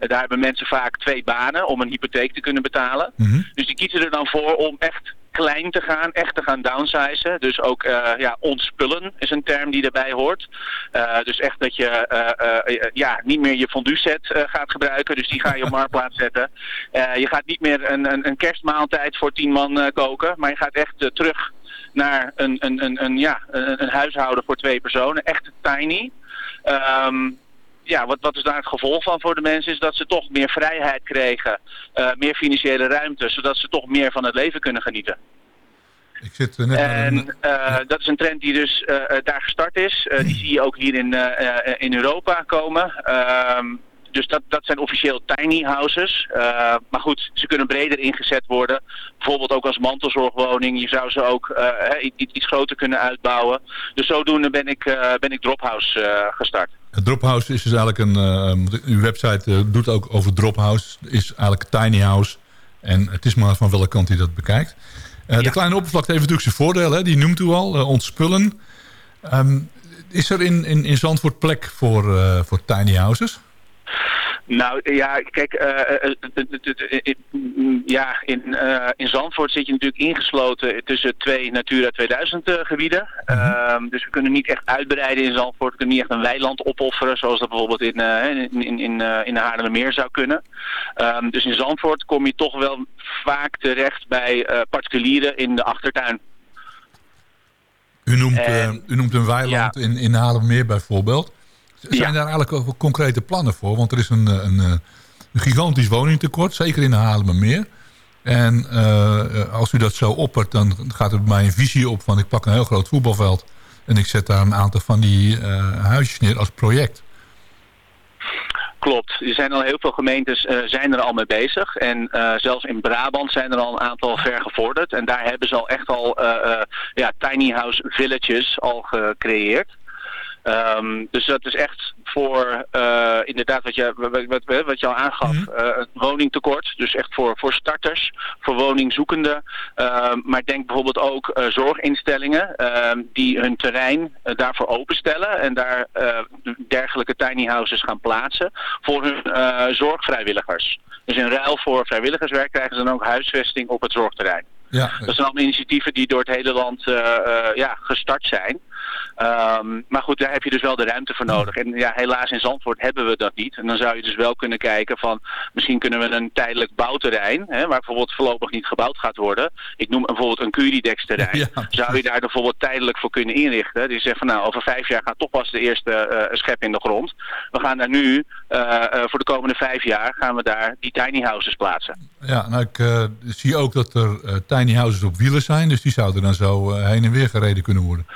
Uh, daar hebben mensen vaak twee banen om een hypotheek te kunnen betalen. Mm -hmm. Dus die kiezen er dan voor om echt klein te gaan, echt te gaan downsizen. Dus ook uh, ja, ontspullen is een term die erbij hoort. Uh, dus echt dat je uh, ja, niet meer je fondue set gaat gebruiken. Dus die ga je op [LAUGHS] marktplaats zetten. je gaat niet meer een, een, een kerstmaaltijd voor tien man koken. Maar je gaat echt terug naar een, een, een, een, ja, een, een huishouden voor twee personen. Echt tiny. Um, ja, wat, wat is daar het gevolg van voor de mensen is dat ze toch meer vrijheid kregen, uh, meer financiële ruimte, zodat ze toch meer van het leven kunnen genieten. Ik zit net en een... uh, dat is een trend die dus uh, daar gestart is. die zie je ook hier in, in Europa komen. Um, dus dat, dat zijn officieel tiny houses. Uh, maar goed, ze kunnen breder ingezet worden. Bijvoorbeeld ook als mantelzorgwoning. Je zou ze ook uh, iets, iets groter kunnen uitbouwen. Dus zodoende ben ik, uh, ben ik Drophouse gestart. Het Drophouse is dus eigenlijk een... uw website doet ook over Drophouse. is eigenlijk tiny house. En het is maar van welke kant u dat bekijkt. Ja. De kleine oppervlakte heeft natuurlijk zijn voordeel. Hè? Die noemt u al, ontspullen. Um, is er in, in, in Zandvoort plek voor, voor tiny houses? Nou ja, kijk, uh, ja, in, in Zandvoort zit je natuurlijk ingesloten tussen twee Natura 2000 uh, gebieden. Mm -hmm. dus we kunnen niet echt uitbreiden in Zandvoort. We kunnen niet echt een weiland opofferen, zoals dat bijvoorbeeld in, in, in, in, de Haarlemmermeer zou kunnen. Um, dus in Zandvoort kom je toch wel vaak terecht bij particulieren in de achtertuin. U noemt, u noemt een weiland in, in Haarlemmermeer bijvoorbeeld. Zijn ja. daar eigenlijk ook concrete plannen voor? Want er is een, een, een gigantisch woningtekort, zeker in de Haarlemmermeer. En uh, als u dat zo oppert, dan gaat er bij mij een visie op van ik pak een heel groot voetbalveld en ik zet daar een aantal van die uh, huisjes neer als project. Klopt. Er zijn al heel veel gemeentes uh, zijn er al mee bezig. En uh, zelfs in Brabant zijn er al een aantal vergevorderd. En daar hebben ze al echt al uh, ja, tiny house villages al gecreëerd. Um, dus dat is echt voor uh, inderdaad wat je, wat, wat, wat je al aangaf, mm. uh, het woningtekort. Dus echt voor, voor starters, voor woningzoekenden. Uh, maar denk bijvoorbeeld ook uh, zorginstellingen die hun terrein daarvoor openstellen. En daar dergelijke tiny houses gaan plaatsen voor hun zorgvrijwilligers. Dus in ruil voor vrijwilligerswerk krijgen ze dan ook huisvesting op het zorgterrein. Ja. Dat zijn allemaal initiatieven die door het hele land ja, gestart zijn. Um, maar goed, daar heb je dus wel de ruimte voor nodig. En ja, helaas in Zandvoort hebben we dat niet. En dan zou je dus wel kunnen kijken van... misschien kunnen we een tijdelijk bouwterrein... Hè, waar bijvoorbeeld voorlopig niet gebouwd gaat worden. Ik noem bijvoorbeeld een Curidex terrein. [LAUGHS] Ja. Zou je daar bijvoorbeeld tijdelijk voor kunnen inrichten. Die zegt van nou, over vijf jaar gaat toch pas de eerste uh, schep in de grond. We gaan daar nu, uh, uh, voor de komende vijf jaar... gaan we daar die tiny houses plaatsen. Ja, nou ik zie ook dat er tiny houses op wielen zijn. Dus die zouden dan zo heen en weer gereden kunnen worden.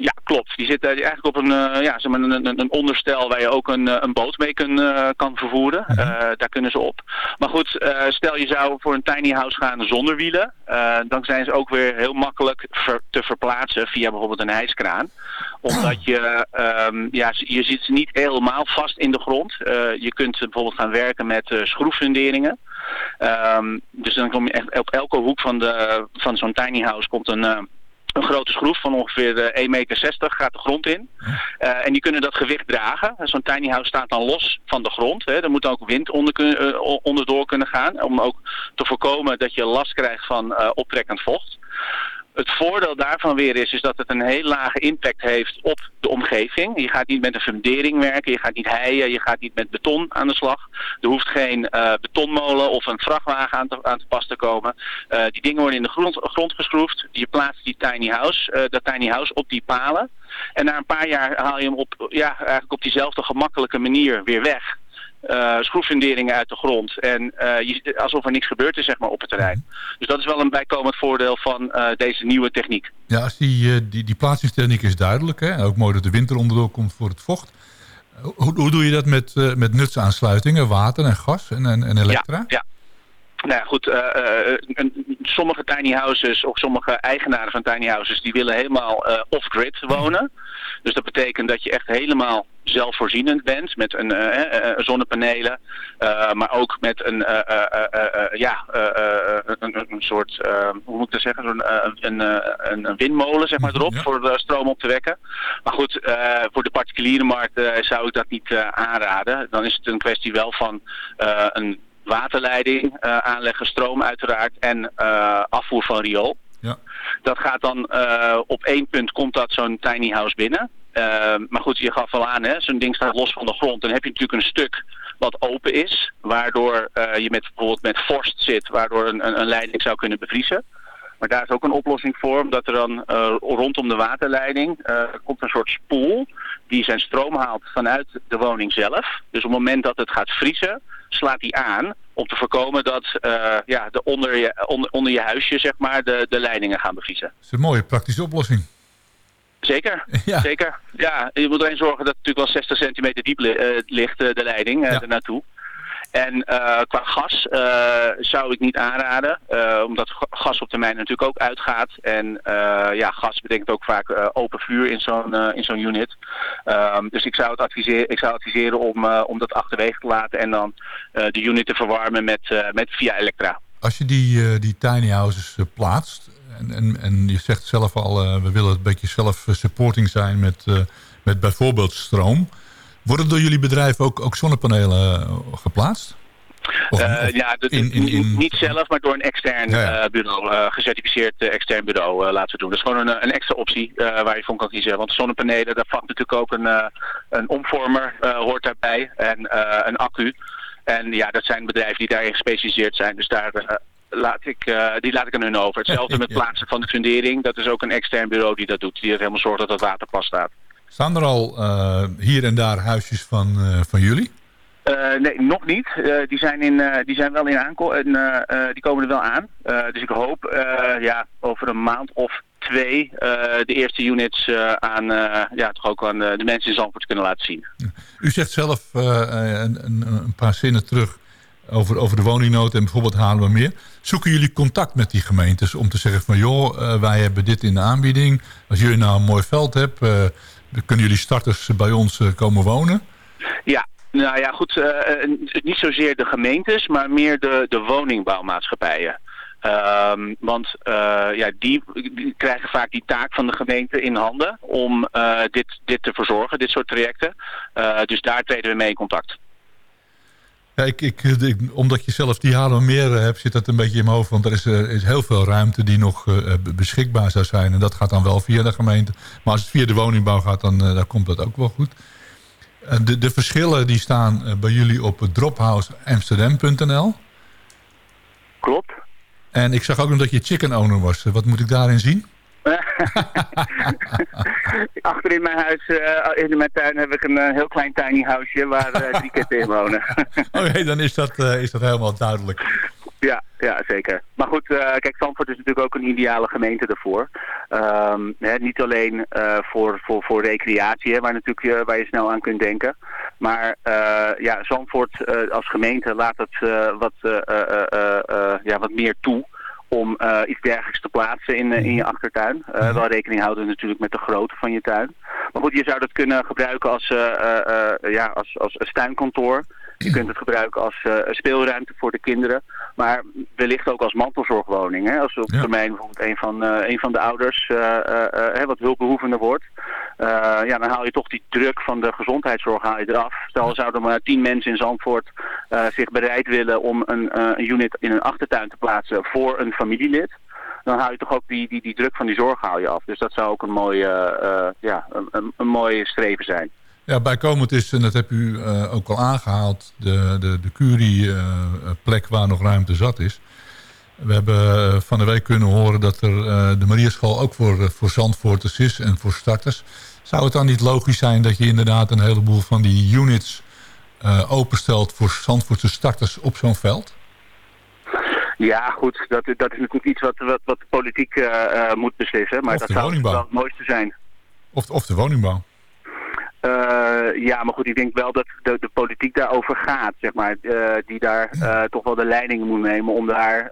Ja, klopt. Die zit eigenlijk op een, uh, ja, zeg maar een, een, onderstel waar je ook een, een boot mee kun, uh, kan vervoeren. Uh, daar kunnen ze op. Maar goed, stel je zou voor een tiny house gaan zonder wielen. dan zijn ze ook weer heel makkelijk ver, te verplaatsen via bijvoorbeeld een hijskraan. Omdat je, um, ja, je zit niet helemaal vast in de grond. je kunt bijvoorbeeld gaan werken met schroeffunderingen. Um, dus dan kom je echt op elke hoek van, de, van zo'n tiny house komt een een grote schroef van ongeveer 1,60 meter gaat de grond in. Uh, en die kunnen dat gewicht dragen. Zo'n tiny house staat dan los van de grond. Hè. Er moet ook wind onder uh, onderdoor kunnen gaan. Om ook te voorkomen dat je last krijgt van uh, optrekkend vocht. Het voordeel daarvan weer is, is dat het een heel lage impact heeft op de omgeving. Je gaat niet met een fundering werken, je gaat niet heien, je gaat niet met beton aan de slag. Er hoeft geen eh, betonmolen of een vrachtwagen aan te, aan te pas te komen. Eh, die dingen worden in de grond, grond geschroefd. Je plaatst die tiny house, eh, dat tiny house op die palen. En na een paar jaar haal je hem op, ja, eigenlijk op diezelfde gemakkelijke manier weer weg. Schroeffunderingen uit de grond. En eh, je, alsof er niks gebeurd is zeg maar, op het terrein. Dus dat is wel een bijkomend voordeel van eh, deze nieuwe techniek. Ja, als die, die, die plaatsingstechniek is duidelijk. Hè? Ook mooi dat de winter onderdoor komt voor het vocht. Hoe, hoe doe je dat met, met nutsaansluitingen, water en gas en, en, en elektra? Ja, ja. Nou ja, goed, eh, eh, een- sommige tiny houses of sommige eigenaren van tiny houses die willen helemaal eh, off-grid wonen. Dus dat betekent dat je echt helemaal zelfvoorzienend bent met een, eh, eh, eh, zonnepanelen, eh, maar ook met een, eh, eh, eh, eh, eh, ja, eh, eh, een, een, soort, eh, hoe moet ik dat zeggen, Zo'n, eh, een, eh, een, een windmolen zeg maar erop voor de stroom op te wekken. Maar goed, eh, voor de particuliere markt eh, zou ik dat niet eh, aanraden. Dan is het een kwestie wel van eh, een waterleiding eh, aanleggen, stroom uiteraard en eh, afvoer van riool. Ja. Dat gaat dan eh, op één punt komt dat zo'n tiny house binnen. Eh, maar goed, je gaf al aan, hè, zo'n ding staat los van de grond. Dan heb je natuurlijk een stuk wat open is, waardoor je met, bijvoorbeeld met vorst zit, waardoor een, een, een leiding zou kunnen bevriezen. Maar daar is ook een oplossing voor, omdat er dan rondom de waterleiding komt een soort spoel die zijn stroom haalt vanuit de woning zelf. Dus op het moment dat het gaat vriezen, slaat die aan om te voorkomen dat eh, ja, de onder, je, onder, onder je huisje zeg maar, de, de leidingen gaan bevriezen. Dat is een mooie praktische oplossing. Zeker, [LAUGHS] zeker. Ja, je moet alleen zorgen dat het natuurlijk wel 60 centimeter diep eh, ligt, eh, de leiding, eh, ernaartoe. En eh, qua gas eh, zou ik niet aanraden, eh, omdat ga- gas op termijn natuurlijk ook uitgaat. En ja, gas betekent ook vaak open vuur in zo'n in zo'n unit. Ehm, dus ik zou, het adviseren, ik zou adviseren om, om dat achterwege te laten en dan de unit te verwarmen met, met via elektra. Als je die, die tiny houses plaatst... En, en, en je zegt zelf al, we willen een beetje self-supporting zijn met, met bijvoorbeeld stroom. Worden door jullie bedrijf ook, ook zonnepanelen eh, geplaatst? Of- Eh, of ja, de- in- in- in- niet zelf, maar door een extern Ja, ja. eh, bureau, eh, gecertificeerd extern bureau laten we doen. Dat is gewoon een, een extra optie waar je van kan kiezen. Want zonnepanelen, daar valt natuurlijk ook een, een omvormer, hoort daarbij, en een accu. En ja, dat zijn bedrijven die daarin gespecialiseerd zijn. Dus daar laat ik, die laat ik aan hun over. [LAUGHS] Hetzelfde met plaatsen van de fundering. Dat is ook een extern bureau die dat doet. Die er helemaal zorgt dat het water pas staat. Staan er al eh, hier en daar huisjes van, eh, van jullie? Eh, nee, nog niet. Die, zijn in, die zijn wel in aanko en die komen er wel aan. Dus ik hoop ja, over een maand of twee de eerste units aan, ja, toch ook aan de mensen in Zandvoort kunnen laten zien. U zegt zelf een, een, een paar zinnen terug over, over de woningnood en bijvoorbeeld Haarlemmermeer. Zoeken jullie contact met die gemeentes om te zeggen van... joh, wij hebben dit in de aanbieding. Als jullie nou een mooi veld hebben, kunnen jullie starters bij ons eh, komen wonen? Ja, nou ja, goed. eh, niet zozeer de gemeentes, maar meer de, de woningbouwmaatschappijen. Ehm, want eh, ja, die, die krijgen vaak die taak van de gemeente in handen om dit, dit te verzorgen, dit soort trajecten. Dus daar treden we mee in contact. Ja, ik, ik, ik- omdat je zelf die Haarlemmermeer eh, hebt, zit dat een beetje in mijn hoofd. Want er is, er is heel veel ruimte die nog eh, beschikbaar zou zijn. En dat gaat dan wel via de gemeente. Maar als het via de woningbouw gaat, dan, eh, dan komt dat ook wel goed. Eh, de, de verschillen die staan eh, bij jullie op drophouseamsterdam.nl. Klopt. En ik zag ook nog dat je chicken owner was. Eh, Wat moet ik daarin zien? [LAUGHS] Achter in mijn huis, eh, in mijn tuin, heb ik een eh, heel klein tiny houseje waar eh, drie kippen in wonen. [LAUGHS] Oké, dan is dat, is dat helemaal duidelijk. Ja, ja, zeker. Maar goed, kijk, Zandvoort is natuurlijk ook een ideale gemeente daarvoor. Ehm, hè, niet alleen voor, voor, voor recreatie, hè, waar, natuurlijk, waar je snel aan kunt denken. Maar ja, Zandvoort als gemeente laat het wat, ja, wat meer toe om eh, iets dergelijks te plaatsen in, eh, in je achtertuin. Eh, Wel rekening houden natuurlijk met de grootte van je tuin. Maar goed, je zou dat kunnen gebruiken als, ja, als, als, als tuinkantoor. Je kunt het gebruiken als eh, speelruimte voor de kinderen. Maar wellicht ook als mantelzorgwoning. Hè? Als op termijn bijvoorbeeld een van, eh, een van de ouders eh, wat hulpbehoevender wordt. ja, dan haal je toch die druk van de gezondheidszorg haal je eraf. Stel, zouden maar tien mensen in Zandvoort zich bereid willen om een, een unit in een achtertuin te plaatsen voor een familielid dan hou je toch ook die, die, die druk van die zorg haal je af. Dus dat zou ook een mooie, ja, een, een, een mooie streven zijn. Ja, bijkomend is, en dat heb u eh, ook al aangehaald... de, de, de Curie-plek waar nog ruimte zat is. We hebben eh, van de week kunnen horen dat er eh, de Mariaschool ook voor, eh, voor Zandvoorters is en voor starters. Zou het dan niet logisch zijn dat je inderdaad een heleboel van die units eh, openstelt... voor Zandvoortse starters op zo'n veld? Ja, goed, dat, dat is natuurlijk iets wat, wat, wat de politiek eh, eh, moet beslissen. Maar Of dat zou wel het mooiste zijn. Of, of de woningbouw? Eh, ja, maar goed, ik denk wel dat de, de politiek daarover gaat, zeg maar. eh, die daar eh, toch wel de leiding moet nemen om daar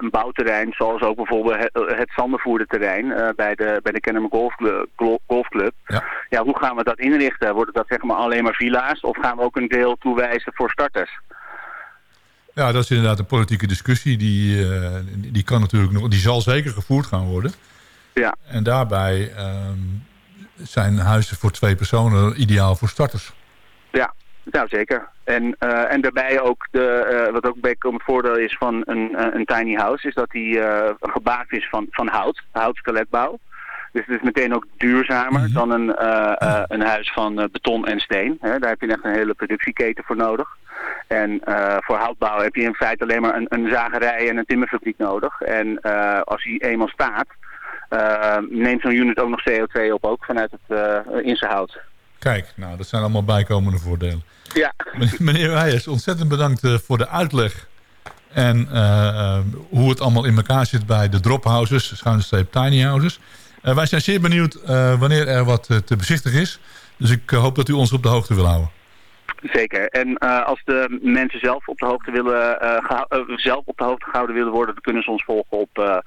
een bouwterrein, zoals ook bijvoorbeeld het, het Zandervoerderterrein bij de, bij de Kennemer Golfclub, Golfclub. Ja. hoe gaan we dat inrichten? Worden dat zeg maar alleen maar villa's of gaan we ook een deel toewijzen voor starters? Ja, dat is inderdaad een politieke discussie. Die, die, kan natuurlijk nog, die zal zeker gevoerd gaan worden. Ja. En daarbij ehm, zijn huizen voor twee personen ideaal voor starters. Ja, nou zeker. En, eh, en daarbij ook, de, eh, wat ook bijkomend voordeel is van een, eh, een tiny house, is dat die gebaakt is van, van hout, houtskeletbouw. Dus het is meteen ook duurzamer dan een, een huis van beton en steen. Hè. Daar heb je echt een hele productieketen voor nodig. En voor houtbouw heb je in feite alleen maar een, een zagerij en een timmerfabriek nodig. En als die eenmaal staat, neemt zo'n unit ook nog CO2 op, ook vanuit het uh, in zijn hout. Kijk, nou, dat zijn allemaal bijkomende voordelen. Ja. Meneer Weijers, ontzettend bedankt eh, voor de uitleg. En eh, eh, hoe het allemaal in elkaar zit bij de drophouses, schuine streep tiny houses. Eh, wij zijn zeer benieuwd eh, wanneer er wat eh, te bezichtigen is. Dus ik eh, hoop dat u ons op de hoogte wil houden. Zeker. En uh, als de mensen zelf op de hoogte willen uh, uh, zelf op de hoogte gehouden willen worden, dan kunnen ze ons volgen op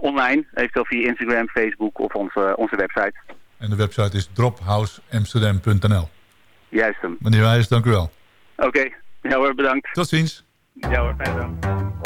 online, eventueel via Instagram, Facebook of onze, onze website. En de website is drophouseamsterdam.nl. Juist hem. Meneer Wijs, dank u wel. Oké, okay. ja hoor, bedankt. Tot ziens. Ja hoor, fijne dag.